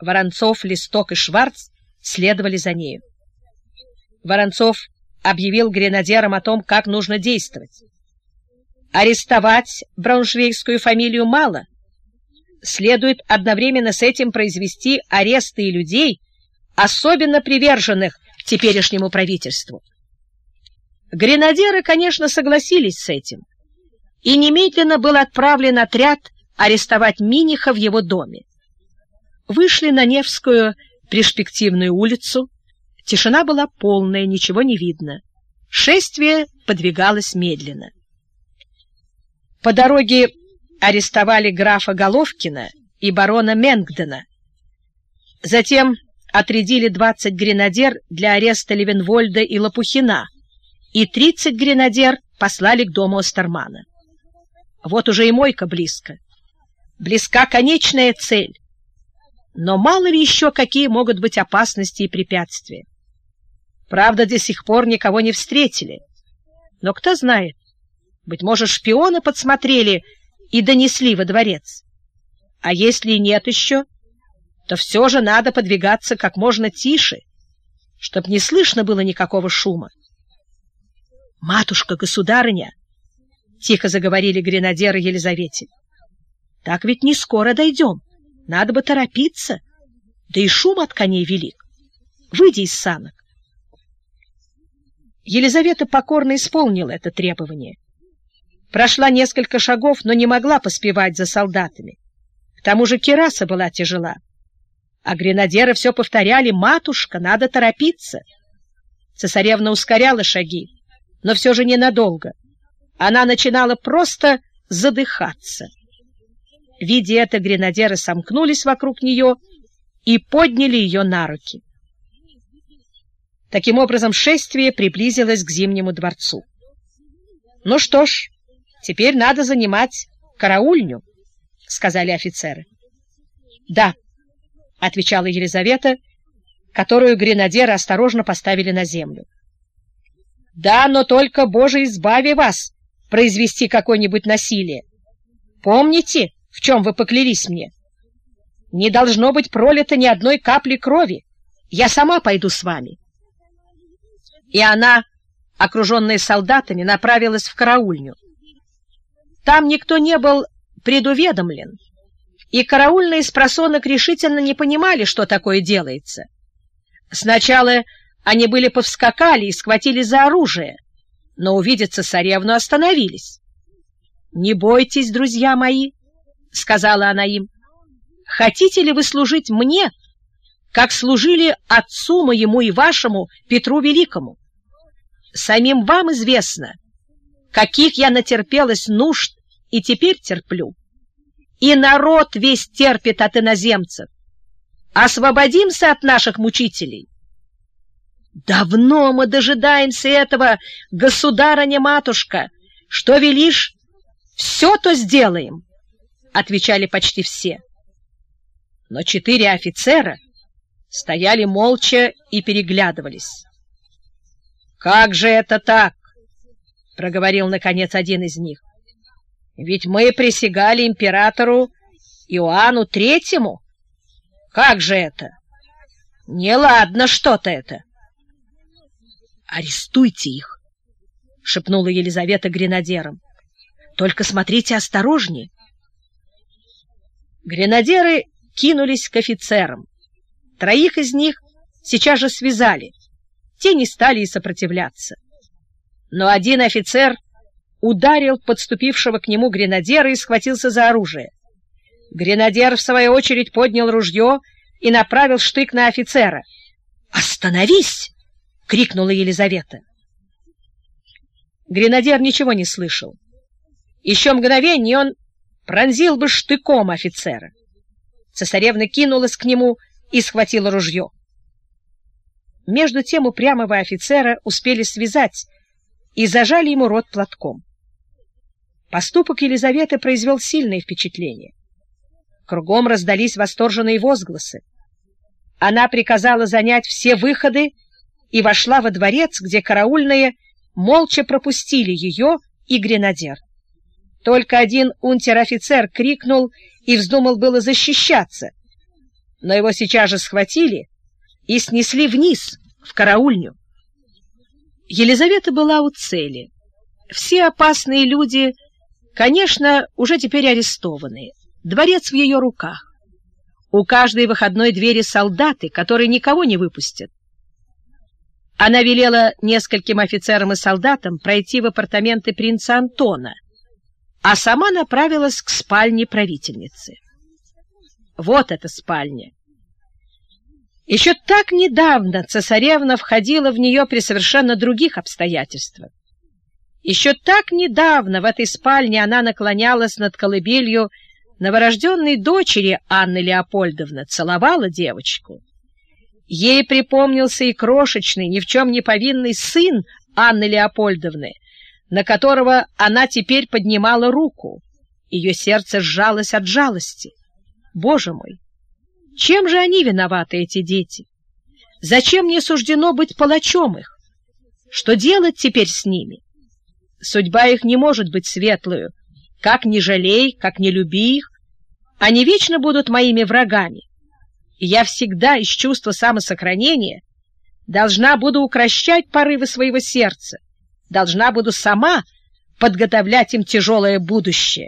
Воронцов, Листок и Шварц следовали за нею. Воронцов объявил гренадерам о том, как нужно действовать. Арестовать брауншвейгскую фамилию мало. Следует одновременно с этим произвести аресты и людей, особенно приверженных теперешнему правительству. Гренадеры, конечно, согласились с этим, и немедленно был отправлен отряд арестовать Миниха в его доме. Вышли на Невскую перспективную улицу. Тишина была полная, ничего не видно. Шествие подвигалось медленно. По дороге арестовали графа Головкина и барона Менгдена. Затем отрядили 20 гренадер для ареста Левенвольда и Лопухина, и 30 гренадер послали к дому Остермана. Вот уже и мойка близко. Близка конечная цель. Но мало ли еще какие могут быть опасности и препятствия. Правда, до сих пор никого не встретили. Но кто знает, быть может, шпионы подсмотрели и донесли во дворец. А если нет еще, то все же надо подвигаться как можно тише, чтоб не слышно было никакого шума. «Матушка-государыня!» — тихо заговорили гренадеры Елизавете. «Так ведь не скоро дойдем. Надо бы торопиться. Да и шум от коней велик. Выйди из санок». Елизавета покорно исполнила это требование. Прошла несколько шагов, но не могла поспевать за солдатами. К тому же кераса была тяжела. А гренадеры все повторяли «Матушка, надо торопиться!» Цесаревна ускоряла шаги, но все же ненадолго. Она начинала просто задыхаться. Видя это, гренадеры сомкнулись вокруг нее и подняли ее на руки. Таким образом, шествие приблизилось к Зимнему дворцу. «Ну что ж, теперь надо занимать караульню», — сказали офицеры. «Да», — отвечала Елизавета, которую гренадеры осторожно поставили на землю. Да, но только, Боже, избави вас произвести какое-нибудь насилие. Помните, в чем вы поклялись мне? Не должно быть пролито ни одной капли крови. Я сама пойду с вами. И она, окруженная солдатами, направилась в караульню. Там никто не был предуведомлен, и караульные с просонок решительно не понимали, что такое делается. Сначала они были повскакали и схватили за оружие, но увидев цесаревну остановились. «Не бойтесь, друзья мои», — сказала она им, — «хотите ли вы служить мне, как служили отцу моему и вашему Петру Великому? Самим вам известно, каких я натерпелась нужд и теперь терплю. И народ весь терпит от иноземцев. Освободимся от наших мучителей». Давно мы дожидаемся этого, государыня-матушка. Что велишь, все то сделаем, — отвечали почти все. Но четыре офицера стояли молча и переглядывались. — Как же это так? — проговорил, наконец, один из них. — Ведь мы присягали императору Иоанну Третьему. Как же это? Неладно что-то это. — «Арестуйте их!» — шепнула Елизавета гренадерам. «Только смотрите осторожнее!» Гренадеры кинулись к офицерам. Троих из них сейчас же связали. Те не стали и сопротивляться. Но один офицер ударил подступившего к нему гренадера и схватился за оружие. Гренадер, в свою очередь, поднял ружье и направил штык на офицера. «Остановись!» — крикнула Елизавета. Гренадер ничего не слышал. Еще мгновение он пронзил бы штыком офицера. Цесаревна кинулась к нему и схватила ружье. Между тем упрямого офицера успели связать и зажали ему рот платком. Поступок Елизаветы произвел сильное впечатление. Кругом раздались восторженные возгласы. Она приказала занять все выходы и вошла во дворец, где караульные молча пропустили ее и гренадер. Только один унтер-офицер крикнул и вздумал было защищаться. но его сейчас же схватили и снесли вниз, в караульню. Елизавета была у цели. Все опасные люди, конечно, уже теперь арестованы. Дворец в ее руках. У каждой выходной двери солдаты, которые никого не выпустят. Она велела нескольким офицерам и солдатам пройти в апартаменты принца Антона, а сама направилась к спальне правительницы. Вот эта спальня. Еще так недавно цесаревна входила в нее при совершенно других обстоятельствах. Еще так недавно в этой спальне она наклонялась над колыбелью новорожденной дочери Анны Леопольдовны, целовала девочку. Ей припомнился и крошечный, ни в чем не повинный сын Анны Леопольдовны, на которого она теперь поднимала руку. Ее сердце сжалось от жалости. Боже мой! Чем же они виноваты, эти дети? Зачем мне суждено быть палачом их? Что делать теперь с ними? Судьба их не может быть светлую. Как не жалей, как не люби их, они вечно будут моими врагами. Я всегда из чувства самосохранения должна буду укращать порывы своего сердца, должна буду сама подготовлять им тяжелое будущее.